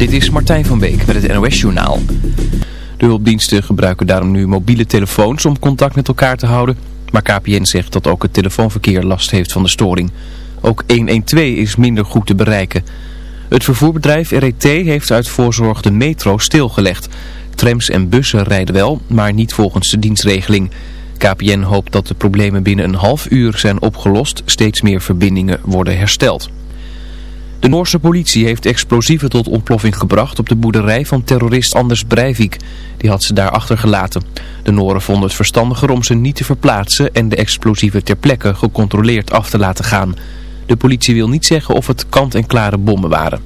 Dit is Martijn van Beek met het NOS-journaal. De hulpdiensten gebruiken daarom nu mobiele telefoons om contact met elkaar te houden. Maar KPN zegt dat ook het telefoonverkeer last heeft van de storing. Ook 112 is minder goed te bereiken. Het vervoerbedrijf RET heeft uit voorzorg de metro stilgelegd. Trams en bussen rijden wel, maar niet volgens de dienstregeling. KPN hoopt dat de problemen binnen een half uur zijn opgelost. Steeds meer verbindingen worden hersteld. De Noorse politie heeft explosieven tot ontploffing gebracht op de boerderij van terrorist Anders Breivik. Die had ze daar achtergelaten. De Noren vonden het verstandiger om ze niet te verplaatsen en de explosieven ter plekke gecontroleerd af te laten gaan. De politie wil niet zeggen of het kant-en-klare bommen waren.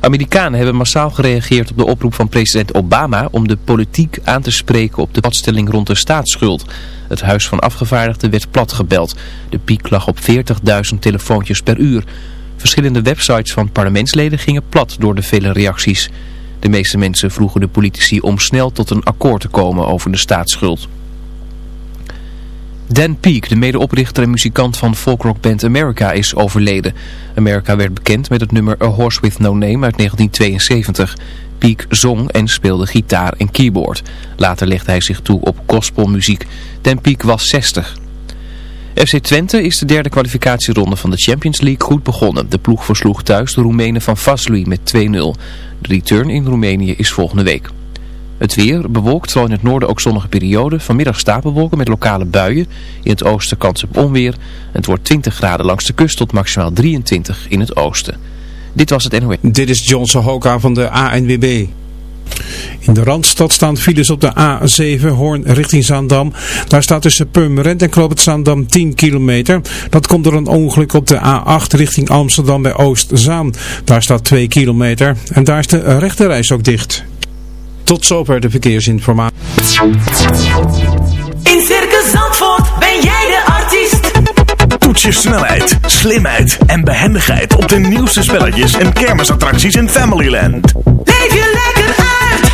Amerikanen hebben massaal gereageerd op de oproep van president Obama om de politiek aan te spreken op de padstelling rond de staatsschuld. Het Huis van Afgevaardigden werd platgebeld. De piek lag op 40.000 telefoontjes per uur. Verschillende websites van parlementsleden gingen plat door de vele reacties. De meeste mensen vroegen de politici om snel tot een akkoord te komen over de staatsschuld. Dan Peek, de medeoprichter en muzikant van folkrockband America, is overleden. America werd bekend met het nummer A Horse With No Name uit 1972. Peek zong en speelde gitaar en keyboard. Later legde hij zich toe op gospelmuziek. Dan Peek was 60. FC Twente is de derde kwalificatieronde van de Champions League goed begonnen. De ploeg versloeg thuis de Roemenen van Vaslui met 2-0. De return in Roemenië is volgende week. Het weer bewolkt, zal in het noorden ook zonnige periode. Vanmiddag stapelwolken met lokale buien. In het oosten kans op onweer. Het wordt 20 graden langs de kust tot maximaal 23 in het oosten. Dit was het NOS. Dit is John Sohoka van de ANWB. In de Randstad staan files op de A7 Hoorn richting Zaandam. Daar staat tussen Purmerend en Kloop Zaandam 10 kilometer. Dat komt door een ongeluk op de A8 richting Amsterdam bij Oostzaan. Daar staat 2 kilometer en daar is de rechterreis ook dicht. Tot zover de verkeersinformatie. In Circus Zandvoort ben jij de artiest. Toets je snelheid, slimheid en behendigheid op de nieuwste spelletjes en kermisattracties in Familyland. Leef je lekker uit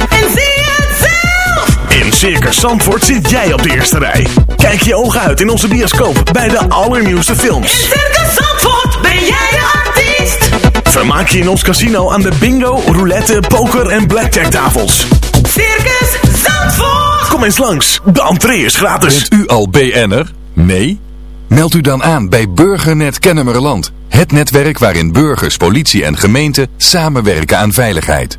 en zie het zelf. In Circus Zandvoort zit jij op de eerste rij. Kijk je ogen uit in onze bioscoop bij de allernieuwste films. In Circus Zandvoort ben jij de artiest. Vermaak je in ons casino aan de bingo, roulette, poker en blackjack tafels. Circus Zandvoort. Kom eens langs, de entree is gratis. Bent u al BN'er? Nee? Meld u dan aan bij Burgernet Kennemerland. Het netwerk waarin burgers, politie en gemeente samenwerken aan veiligheid.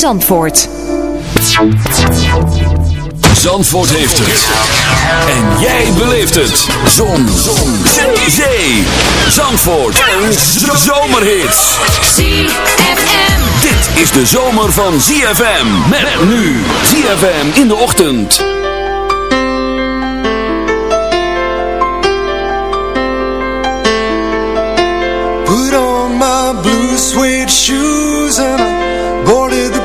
Zandvoort. Zandvoort heeft het. En jij beleeft het. Zon. Zon. Zee. Zee. Zandvoort. Een zomerhit. ZFM. Dit is de zomer van ZFM. Met nu. ZFM in de ochtend. Put on my blue suede shoes and I boarded the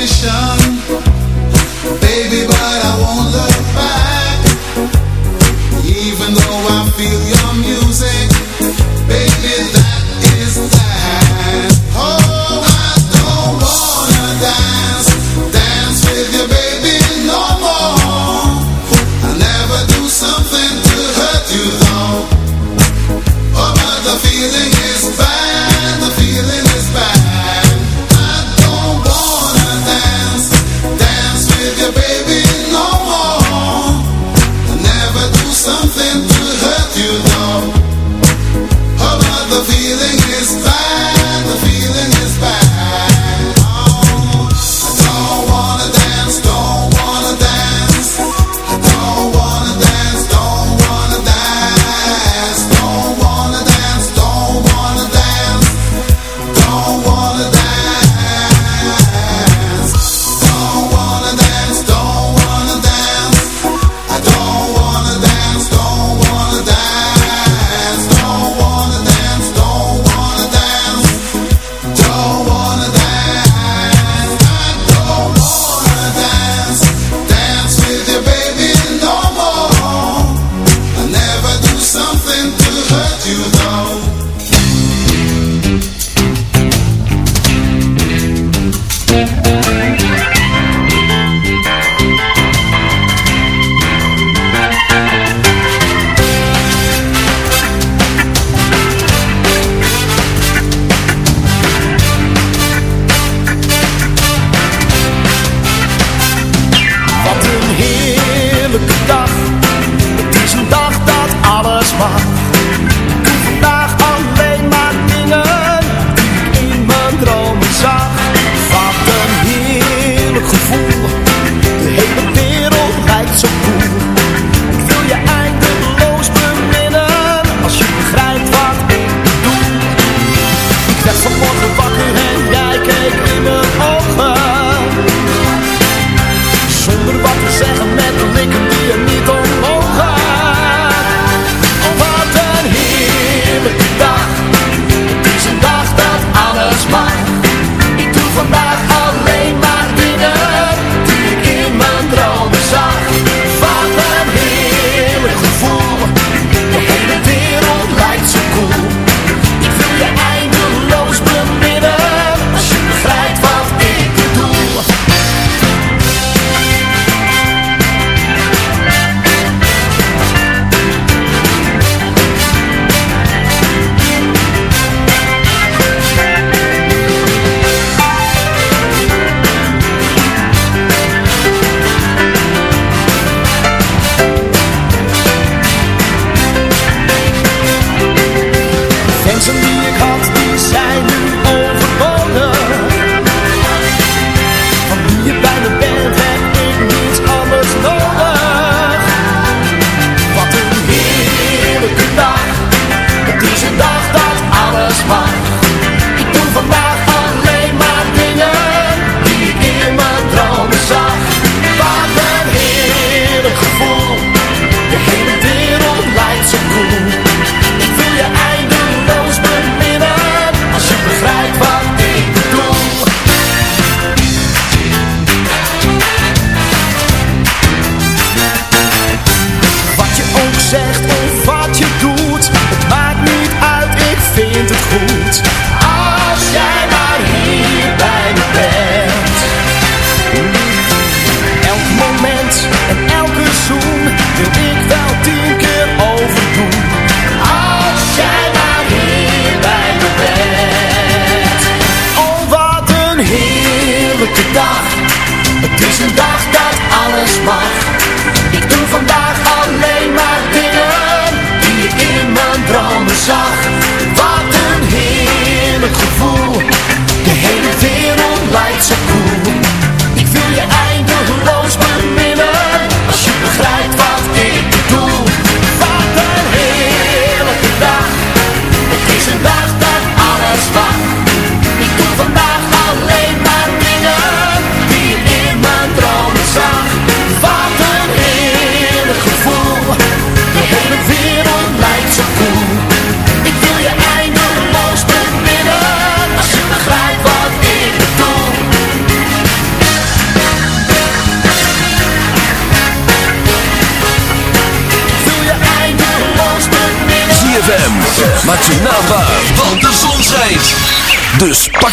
nation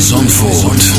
Zandvoort.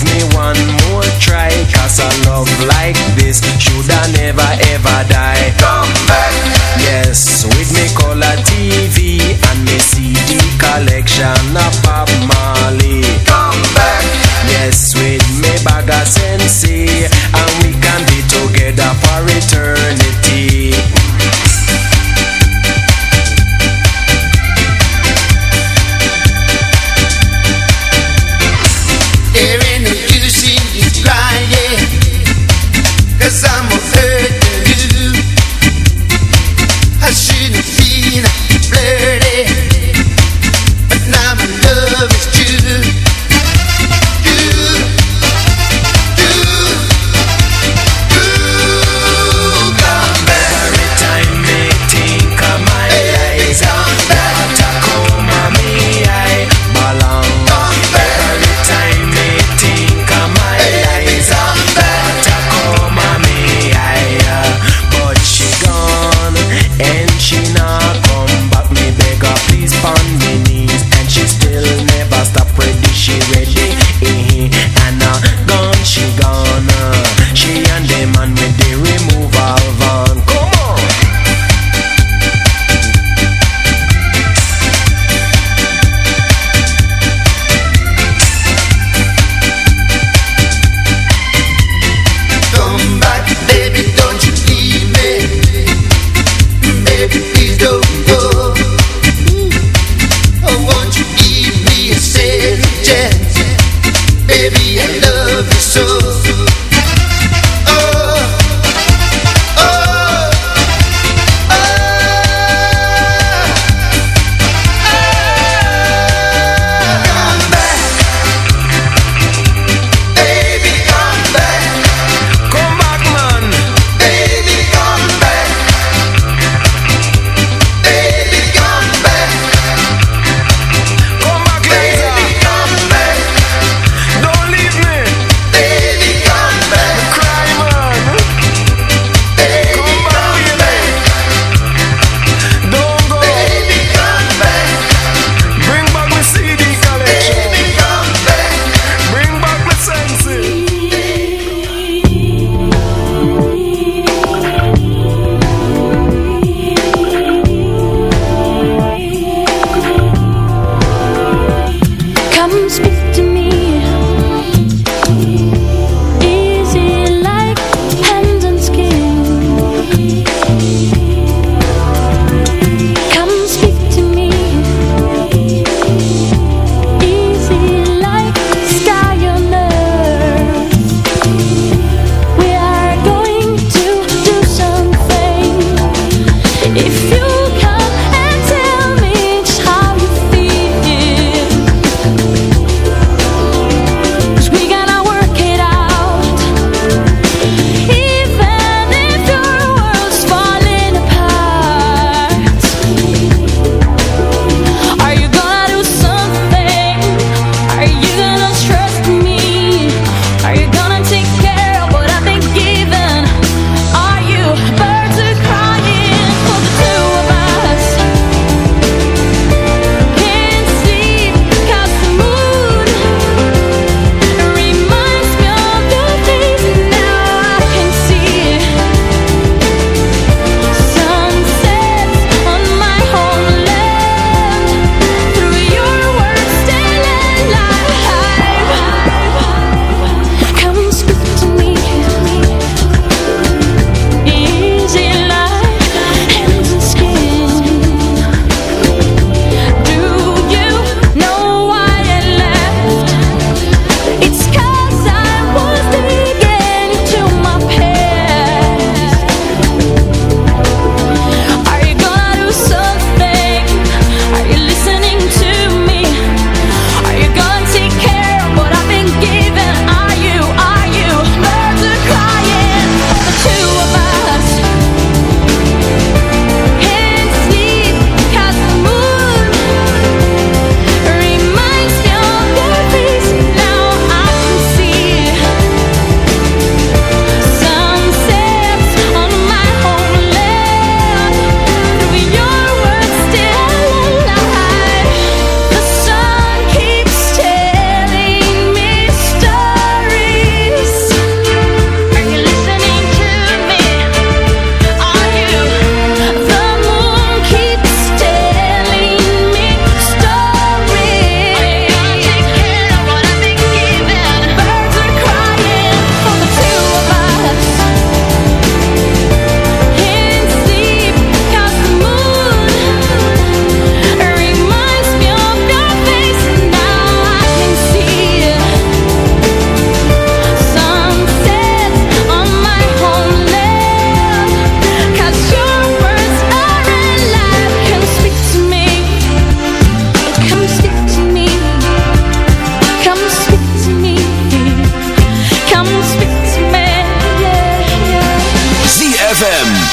Give me one more try Cause a love like this Should I never ever die. Come back. Yes, with me color TV And me CD collection of Bob Marley. Come back. Yes, with me bag of sensei And